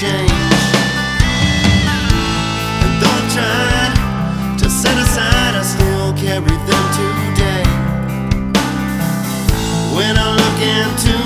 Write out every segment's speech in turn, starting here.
change. And though to set aside, I still carry them today. When I look into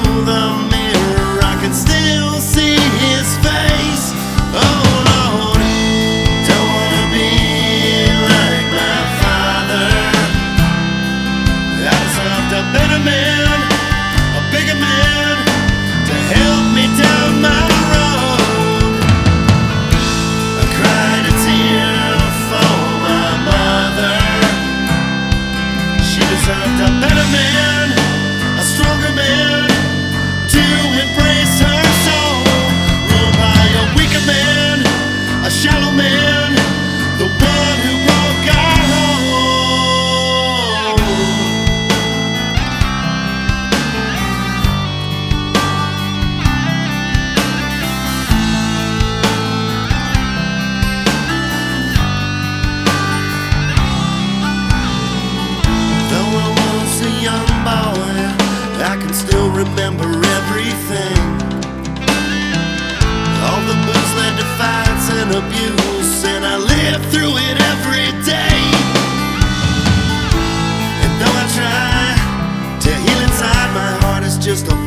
remember everything. All the booze led to fights and abuse, and I lived through it every day. And though I try to heal inside, my heart is just a